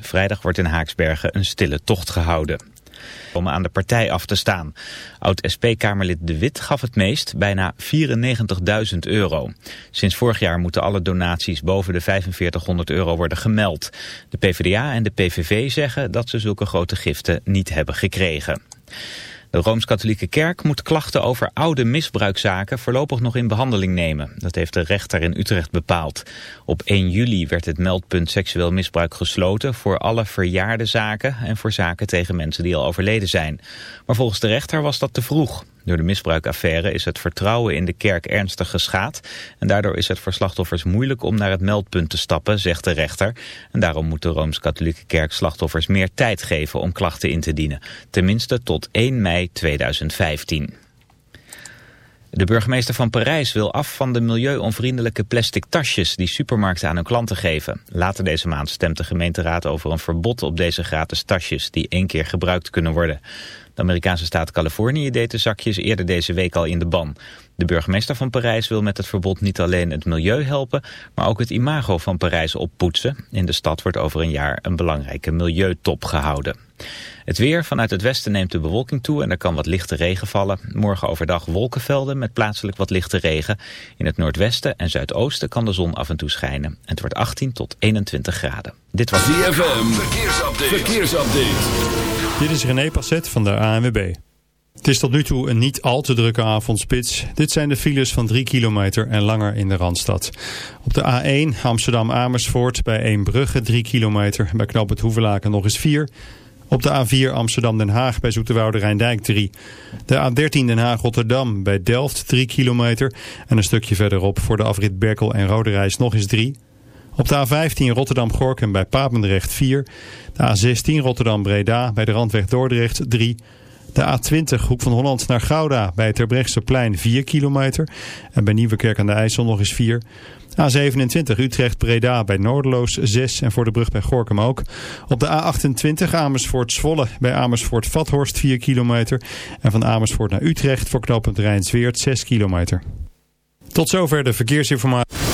Vrijdag wordt in Haaksbergen een stille tocht gehouden. Om aan de partij af te staan. Oud-SP-Kamerlid De Wit gaf het meest, bijna 94.000 euro. Sinds vorig jaar moeten alle donaties boven de 4500 euro worden gemeld. De PvdA en de PVV zeggen dat ze zulke grote giften niet hebben gekregen. De Rooms-Katholieke Kerk moet klachten over oude misbruikzaken voorlopig nog in behandeling nemen. Dat heeft de rechter in Utrecht bepaald. Op 1 juli werd het meldpunt seksueel misbruik gesloten voor alle verjaarde zaken en voor zaken tegen mensen die al overleden zijn. Maar volgens de rechter was dat te vroeg. Door de misbruikaffaire is het vertrouwen in de kerk ernstig geschaad. En daardoor is het voor slachtoffers moeilijk om naar het meldpunt te stappen, zegt de rechter. En daarom moet de Rooms-Katholieke Kerk slachtoffers meer tijd geven om klachten in te dienen. Tenminste tot 1 mei 2015. De burgemeester van Parijs wil af van de milieuonvriendelijke plastic tasjes die supermarkten aan hun klanten geven. Later deze maand stemt de gemeenteraad over een verbod op deze gratis tasjes die één keer gebruikt kunnen worden. De Amerikaanse staat Californië deed de zakjes eerder deze week al in de ban. De burgemeester van Parijs wil met het verbod niet alleen het milieu helpen, maar ook het imago van Parijs oppoetsen. In de stad wordt over een jaar een belangrijke milieutop gehouden. Het weer vanuit het westen neemt de bewolking toe en er kan wat lichte regen vallen. Morgen overdag wolkenvelden met plaatselijk wat lichte regen. In het noordwesten en zuidoosten kan de zon af en toe schijnen. Het wordt 18 tot 21 graden. Dit was DFM. Verkeersupdate. Verkeersupdate. Dit is René Passet van de ANWB. Het is tot nu toe een niet al te drukke avondspits. Dit zijn de files van 3 kilometer en langer in de Randstad. Op de A1 Amsterdam-Amersfoort bij Eembrugge 3 kilometer. Bij Knoop het Hoevelaken nog eens 4 op de A4 Amsterdam-Den Haag bij Zoeterwoude Rijndijk 3. De A13 Den Haag-Rotterdam bij Delft 3 kilometer. En een stukje verderop voor de afrit Berkel en Roderijs nog eens 3. Op de A15 Rotterdam-Gorkum bij Papendrecht 4. De A16 Rotterdam-Breda bij de Randweg Dordrecht 3. De A20 Hoek van Holland naar Gouda bij het plein 4 kilometer. En bij Nieuwekerk aan de IJssel nog eens 4. A27 Utrecht-Breda bij Noordeloos 6 en voor de brug bij Gorkum ook. Op de A28 Amersfoort-Zwolle bij Amersfoort-Vathorst 4 kilometer. En van Amersfoort naar Utrecht voor knooppunt Rijnsweert 6 kilometer. Tot zover de verkeersinformatie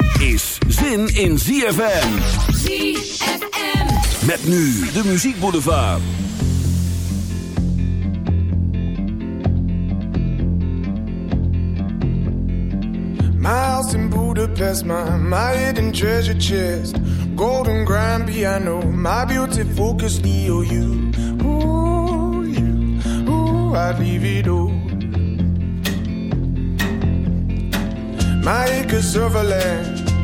Is zin in ZFM. ZFM. Met nu de muziekboulevard. My house in Budapest, my, my hidden treasure chest. Golden grand piano, my beauty focus EOU. Ooh, you, ooh, I'd leave it all. My acres of land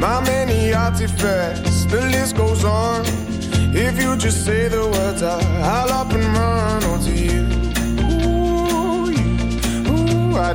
My many artifacts, the list goes on. If you just say the words, I, I'll up and run onto you. Ooh, you, ooh, I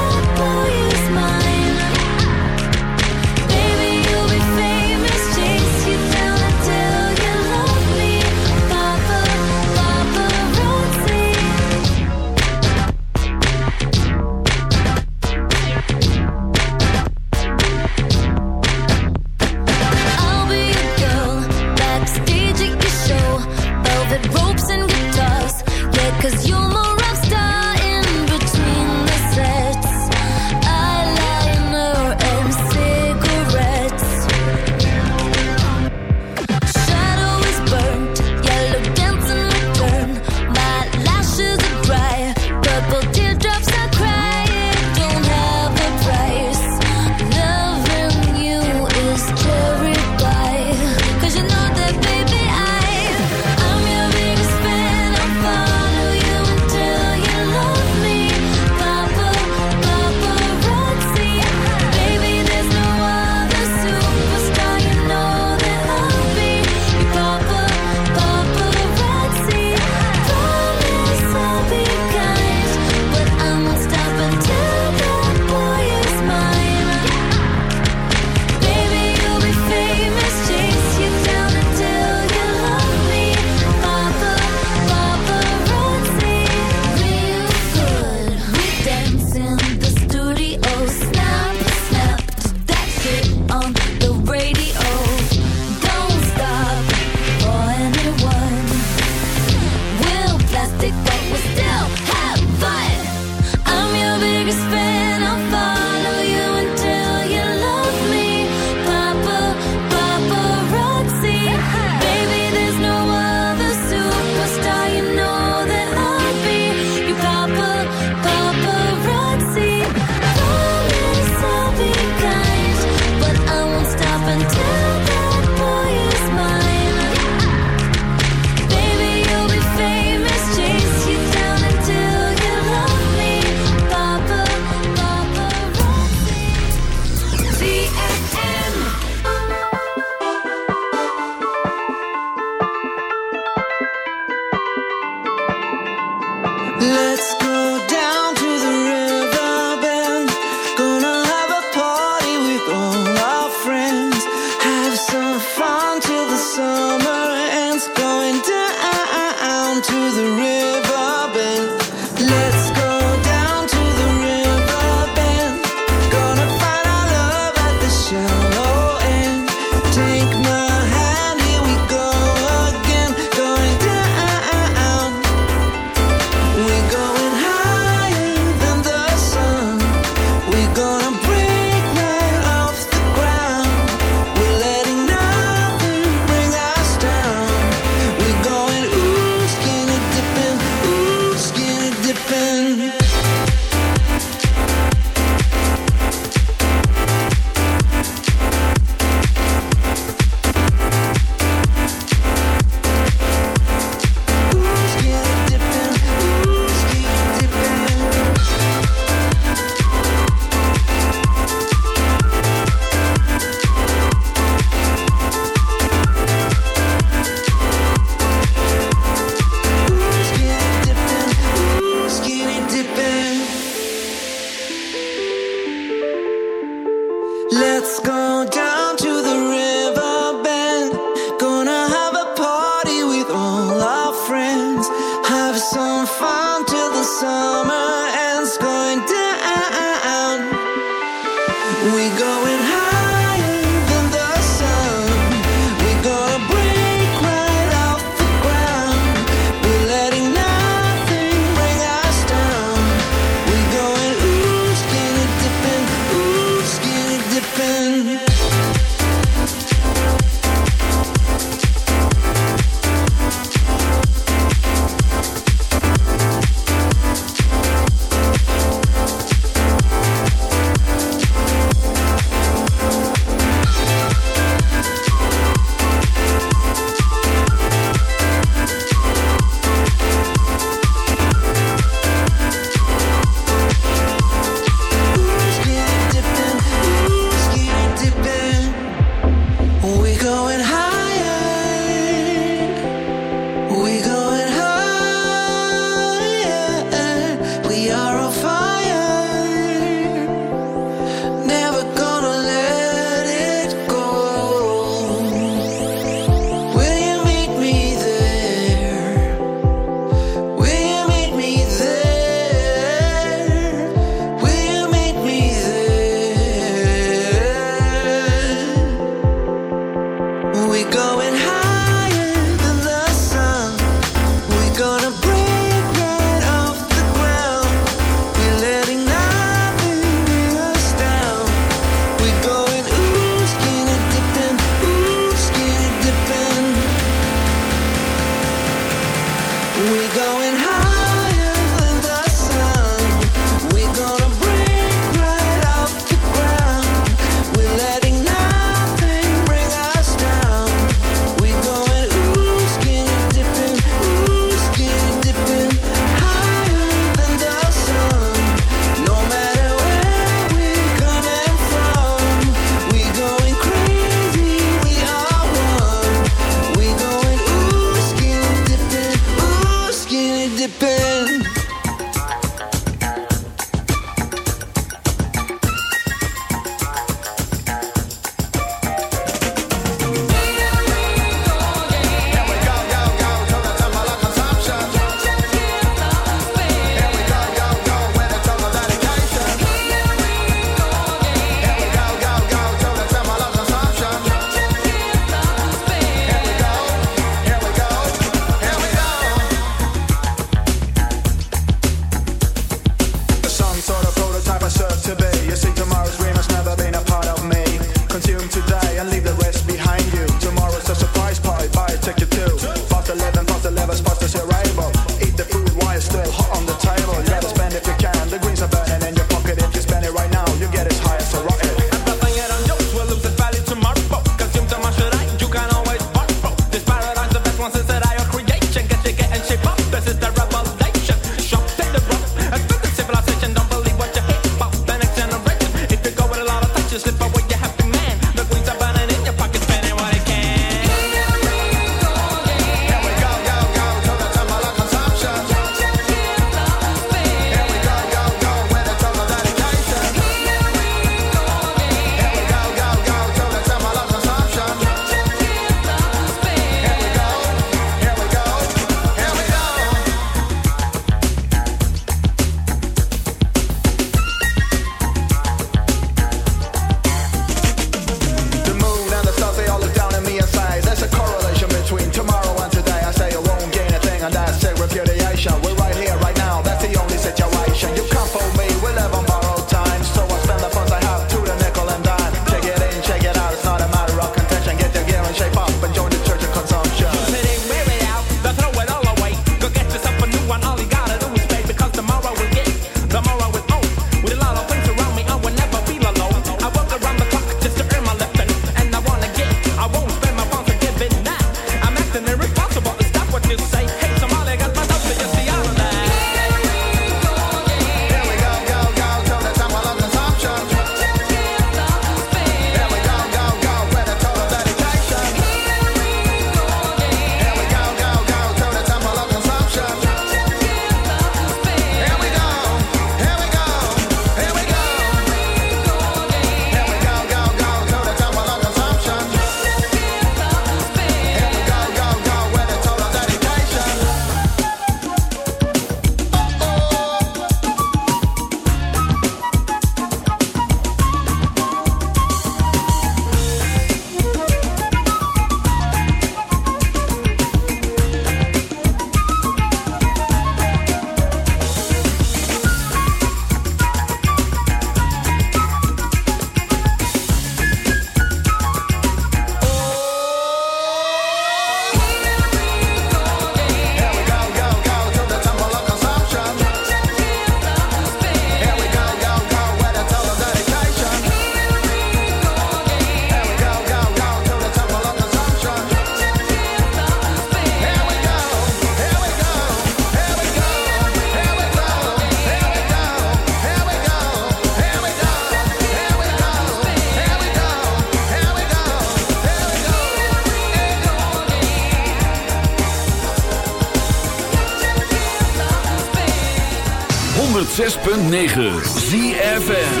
106.9 ZFM.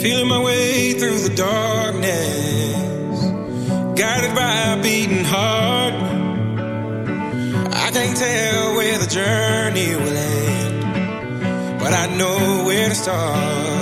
Feeling my way through the darkness, guided by a beating heart. I can't tell where the journey will end, but I know where to start.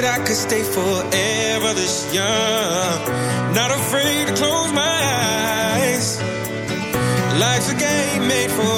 that I could stay forever this young, not afraid to close my eyes. Life's a game made for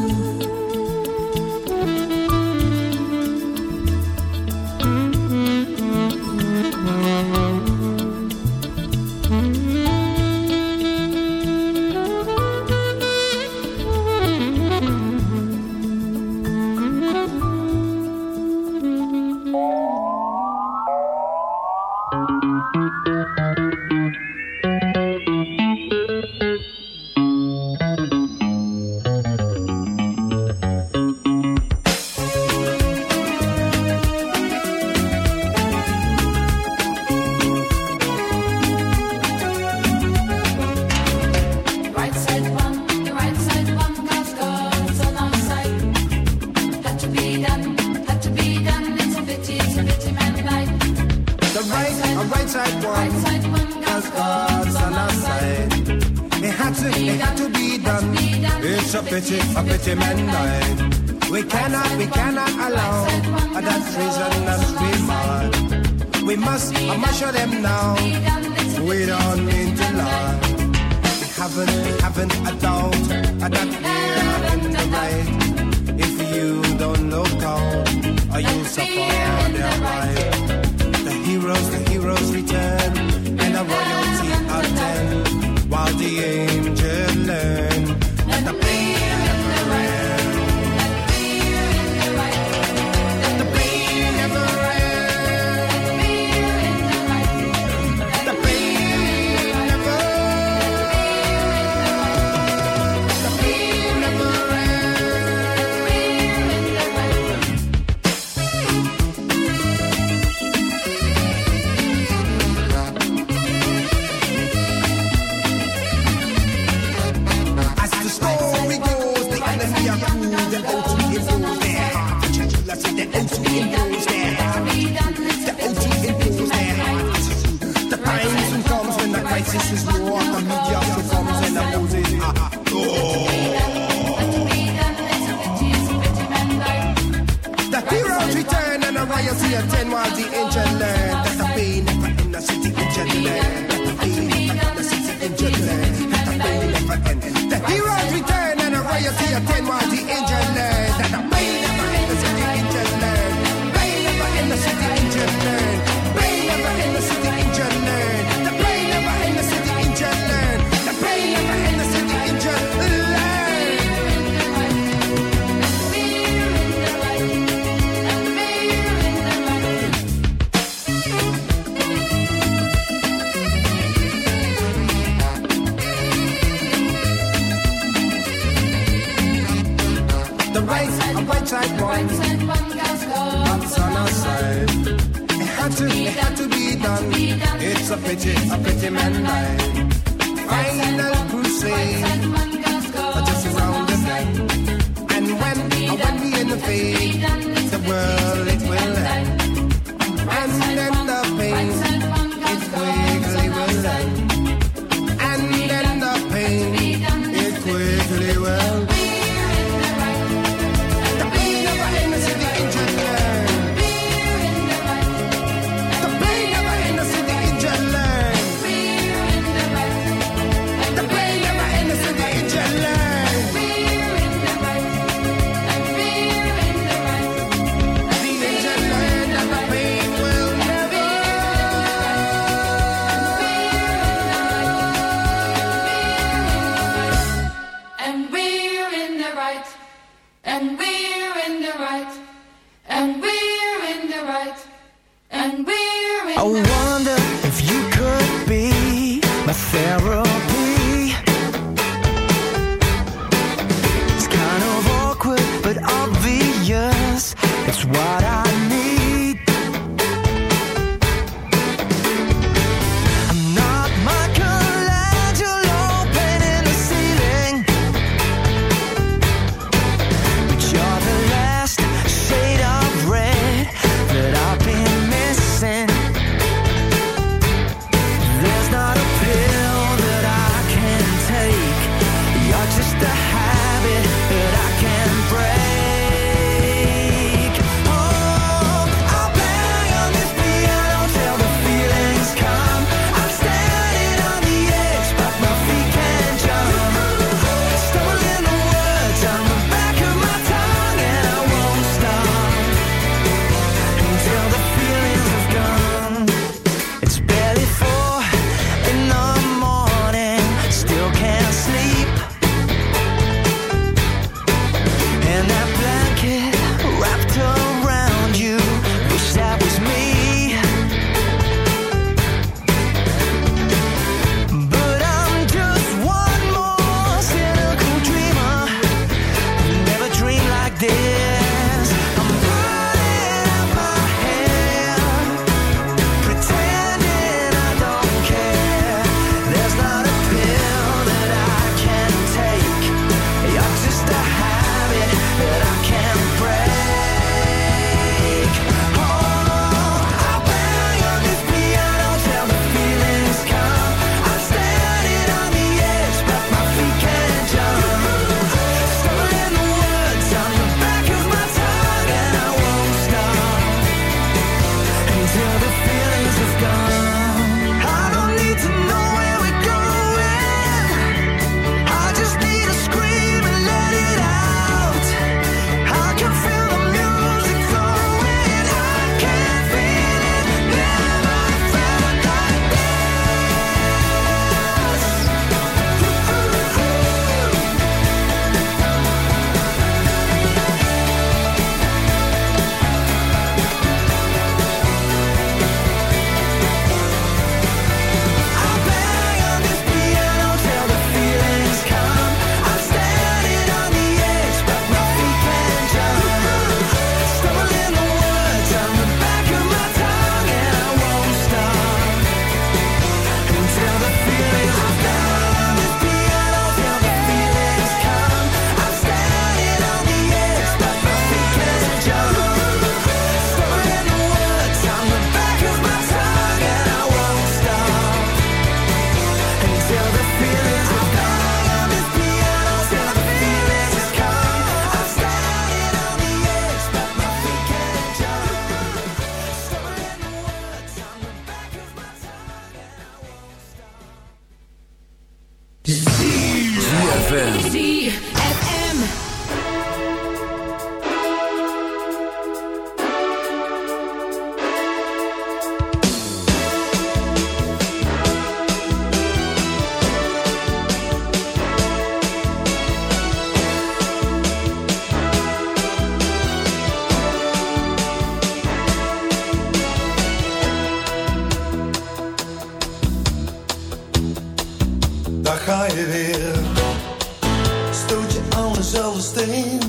dezelfde steen.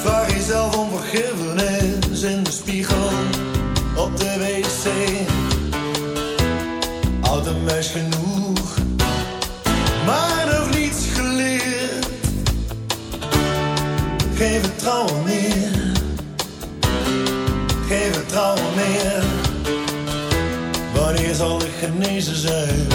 Vraag jezelf om vergiffenis in de spiegel op de wc. Oud een mes genoeg, maar nog niets geleerd. Geen vertrouwen meer, geef vertrouwen meer. Wanneer zal ik genezen zijn?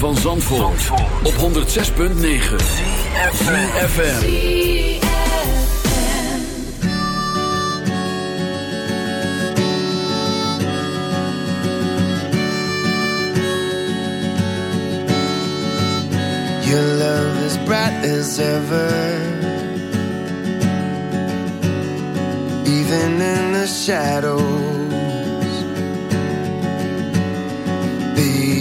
Van Zandvoort, op 106.9 FM. Your love as bright as ever. Even in the shadows.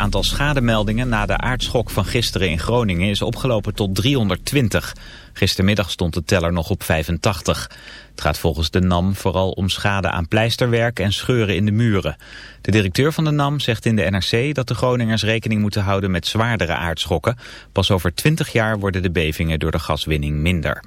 Het aantal schademeldingen na de aardschok van gisteren in Groningen is opgelopen tot 320. Gistermiddag stond de teller nog op 85. Het gaat volgens de NAM vooral om schade aan pleisterwerk en scheuren in de muren. De directeur van de NAM zegt in de NRC dat de Groningers rekening moeten houden met zwaardere aardschokken. Pas over 20 jaar worden de bevingen door de gaswinning minder.